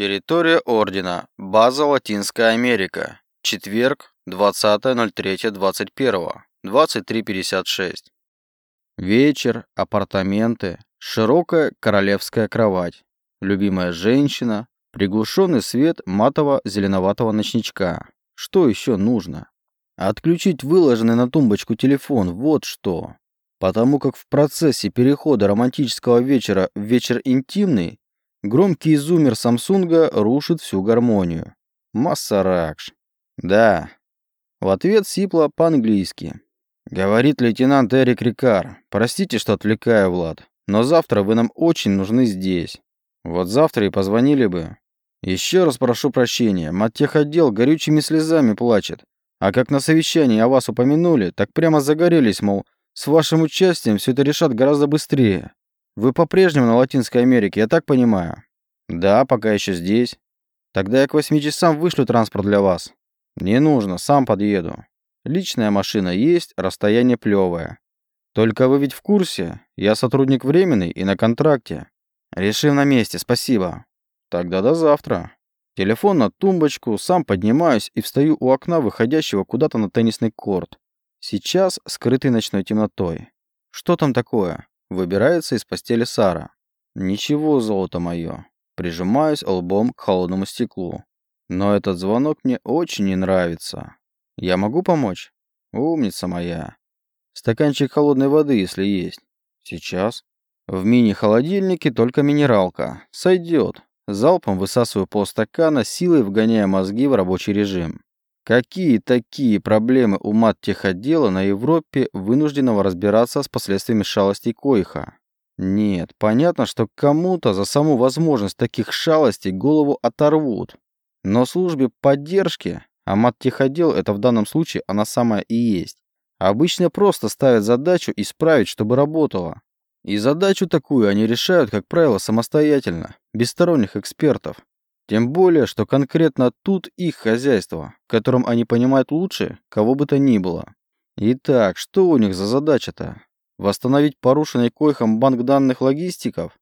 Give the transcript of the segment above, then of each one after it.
Территория Ордена. База Латинская Америка. Четверг, 20.03.21. 23.56. Вечер, апартаменты, широкая королевская кровать, любимая женщина, приглушенный свет матово-зеленоватого ночничка. Что еще нужно? Отключить выложенный на тумбочку телефон, вот что. Потому как в процессе перехода романтического вечера в вечер интимный Громкий зумер Самсунга рушит всю гармонию. Массаракш. Да. В ответ сипло по-английски. Говорит лейтенант Эрик Рикар. Простите, что отвлекаю, Влад. Но завтра вы нам очень нужны здесь. Вот завтра и позвонили бы. Еще раз прошу прощения. Маттехотдел горючими слезами плачет. А как на совещании о вас упомянули, так прямо загорелись, мол, с вашим участием все это решат гораздо быстрее. Вы по-прежнему на Латинской Америке, я так понимаю? Да, пока еще здесь. Тогда я к восьми часам вышлю транспорт для вас. Не нужно, сам подъеду. Личная машина есть, расстояние плевое. Только вы ведь в курсе, я сотрудник временный и на контракте. Решим на месте, спасибо. Тогда до завтра. Телефон на тумбочку, сам поднимаюсь и встаю у окна, выходящего куда-то на теннисный корт. Сейчас скрытый ночной темнотой. Что там такое? Выбирается из постели Сара. Ничего, золото мое. Прижимаюсь лбом к холодному стеклу. Но этот звонок мне очень не нравится. Я могу помочь? Умница моя. Стаканчик холодной воды, если есть. Сейчас. В мини-холодильнике только минералка. Сойдет. Залпом высасываю полстакана, силой вгоняя мозги в рабочий режим. Какие такие проблемы у маттехотдела на Европе, вынужденного разбираться с последствиями шалостей Койха? Нет, понятно, что кому-то за саму возможность таких шалостей голову оторвут. Но службе поддержки, а маттехотдел это в данном случае она самая и есть, обычно просто ставят задачу исправить, чтобы работало. И задачу такую они решают, как правило, самостоятельно, без сторонних экспертов. Тем более, что конкретно тут их хозяйство, в котором они понимают лучше, кого бы то ни было. Итак, что у них за задача-то? Восстановить порушенный койхом банк данных логистиков?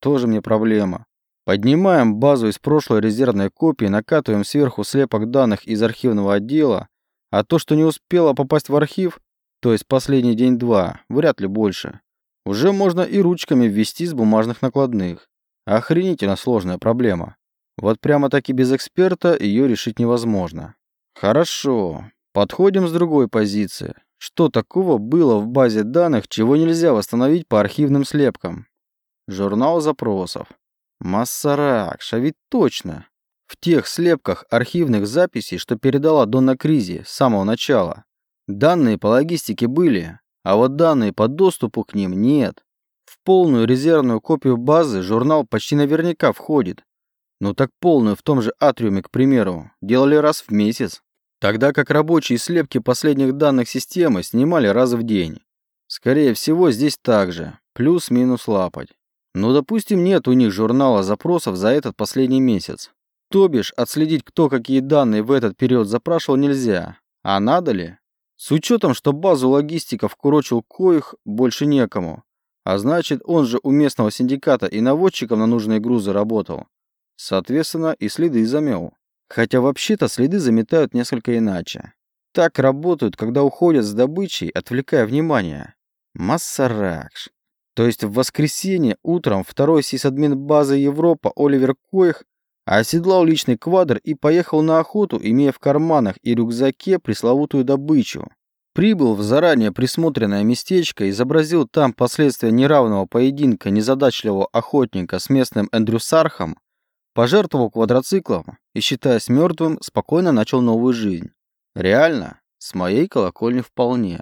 Тоже мне проблема. Поднимаем базу из прошлой резервной копии, накатываем сверху слепок данных из архивного отдела, а то, что не успело попасть в архив, то есть последний день-два, вряд ли больше, уже можно и ручками ввести с бумажных накладных. Охренительно сложная проблема. Вот прямо-таки без эксперта ее решить невозможно. Хорошо. Подходим с другой позиции. Что такого было в базе данных, чего нельзя восстановить по архивным слепкам? Журнал запросов. Массаракш, а ведь точно. В тех слепках архивных записей, что передала Донна Кризи с самого начала, данные по логистике были, а вот данные по доступу к ним нет. В полную резервную копию базы журнал почти наверняка входит, ну так полную в том же атриуме, к примеру, делали раз в месяц, тогда как рабочие слепки последних данных системы снимали раз в день. Скорее всего, здесь также, плюс-минус лапать. Ну, допустим, нет у них журнала запросов за этот последний месяц. То бишь, отследить, кто какие данные в этот период запрашивал, нельзя. А надо ли? С учетом, что базу логистиков курочил коих больше некому. А значит, он же у местного синдиката и наводчиком на нужные грузы работал. Соответственно, и следы замел. Хотя вообще-то следы заметают несколько иначе. Так работают, когда уходят с добычей, отвлекая внимание. Массаракш. То есть в воскресенье утром второй сисадмин базы Европа Оливер Коих оседлал личный квадр и поехал на охоту, имея в карманах и рюкзаке пресловутую добычу. Прибыл в заранее присмотренное местечко, изобразил там последствия неравного поединка незадачливого охотника с местным Эндрю Сархом, Пожертвовал квадроциклом и, считаясь мертвым, спокойно начал новую жизнь. Реально, с моей колокольни вполне.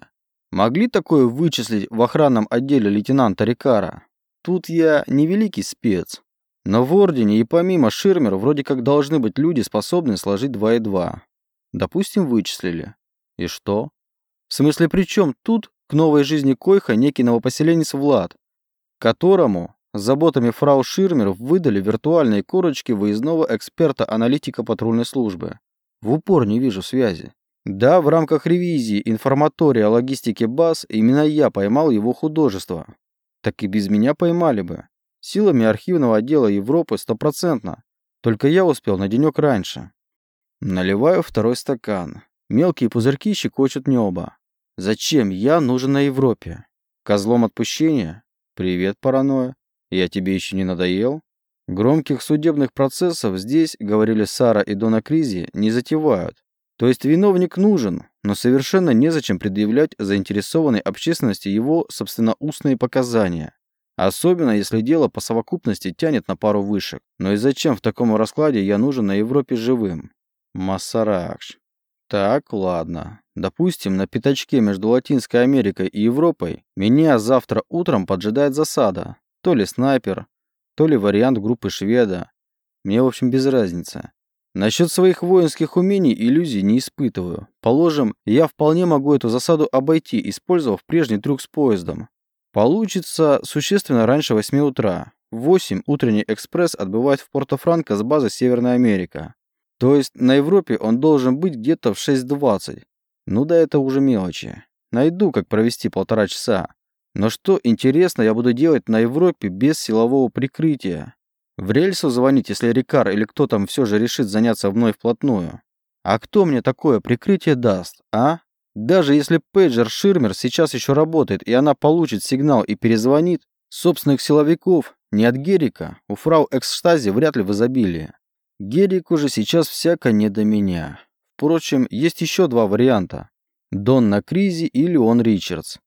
Могли такое вычислить в охранном отделе лейтенанта Рикара? Тут я не великий спец. Но в Ордене и помимо Ширмера вроде как должны быть люди, способные сложить 2 и 2. Допустим, вычислили. И что? В смысле, при чем тут к новой жизни Койха некий новопоселенец Влад, которому заботами фрау Ширмер выдали виртуальные корочки выездного эксперта-аналитика патрульной службы. В упор не вижу связи. Да, в рамках ревизии информатория о логистике баз именно я поймал его художество. Так и без меня поймали бы. Силами архивного отдела Европы стопроцентно. Только я успел на денек раньше. Наливаю второй стакан. Мелкие пузырьки щекочут небо. Зачем я нужен на Европе? Козлом отпущения? Привет, паранойя. Я тебе еще не надоел? Громких судебных процессов здесь, говорили Сара и Дона Кризи, не затевают. То есть виновник нужен, но совершенно незачем предъявлять заинтересованной общественности его, собственно, устные показания. Особенно, если дело по совокупности тянет на пару вышек. Но и зачем в таком раскладе я нужен на Европе живым? Массаракш. Так, ладно. Допустим, на пятачке между Латинской Америкой и Европой меня завтра утром поджидает засада. То ли снайпер, то ли вариант группы шведа. Мне, в общем, без разницы. Насчет своих воинских умений иллюзий не испытываю. Положим, я вполне могу эту засаду обойти, использовав прежний трюк с поездом. Получится существенно раньше 8 утра. В 8 утренний экспресс отбывает в Порто-Франко с базы Северная Америка. То есть на Европе он должен быть где-то в 6.20. Ну да это уже мелочи. Найду, как провести полтора часа. Но что интересно я буду делать на Европе без силового прикрытия? В рельсу звонить, если Рикар или кто там все же решит заняться мной вплотную. А кто мне такое прикрытие даст, а? Даже если пейджер Ширмер сейчас еще работает, и она получит сигнал и перезвонит, собственных силовиков, не от Герика, у фрау Экстази вряд ли в изобилии. Герику же сейчас всяко не до меня. Впрочем, есть еще два варианта. Дон на Кризи или он Ричардс.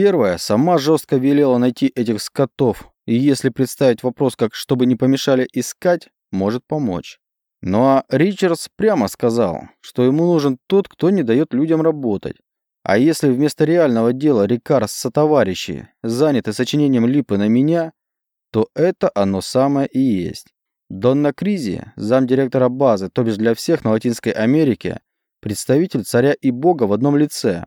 Первая сама жестко велела найти этих скотов, и если представить вопрос как «чтобы не помешали искать», может помочь. Ну а Ричардс прямо сказал, что ему нужен тот, кто не дает людям работать. А если вместо реального дела Рикар с сотоварищи заняты сочинением липы на меня, то это оно самое и есть. Донна Кризи, замдиректора базы, то бишь для всех на Латинской Америке, представитель царя и бога в одном лице.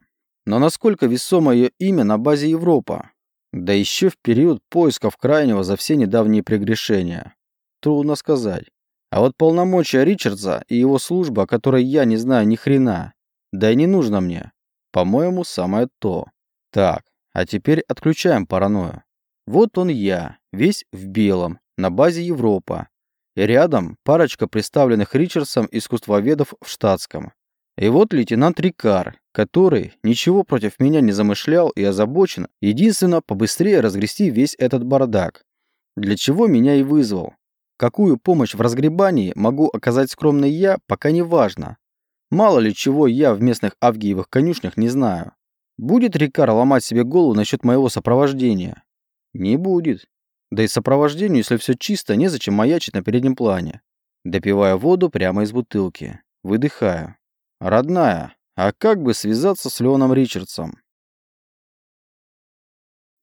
Но насколько весомо ее имя на базе Европа? Да еще в период поисков крайнего за все недавние прегрешения. Трудно сказать. А вот полномочия Ричардса и его служба, о которой я не знаю ни хрена, да и не нужно мне. По-моему, самое то. Так, а теперь отключаем паранойю. Вот он я, весь в белом, на базе Европа. И рядом парочка представленных Ричардсом искусствоведов в штатском. И вот лейтенант Рикар, который ничего против меня не замышлял и озабочен, единственно побыстрее разгрести весь этот бардак. Для чего меня и вызвал. Какую помощь в разгребании могу оказать скромный я, пока не важно. Мало ли чего я в местных авгиевых конюшнях не знаю. Будет Рикар ломать себе голову насчет моего сопровождения? Не будет. Да и сопровождению, если все чисто, незачем маячить на переднем плане. Допиваю воду прямо из бутылки. Выдыхаю. Родная, а как бы связаться с Леоном Ричардсом?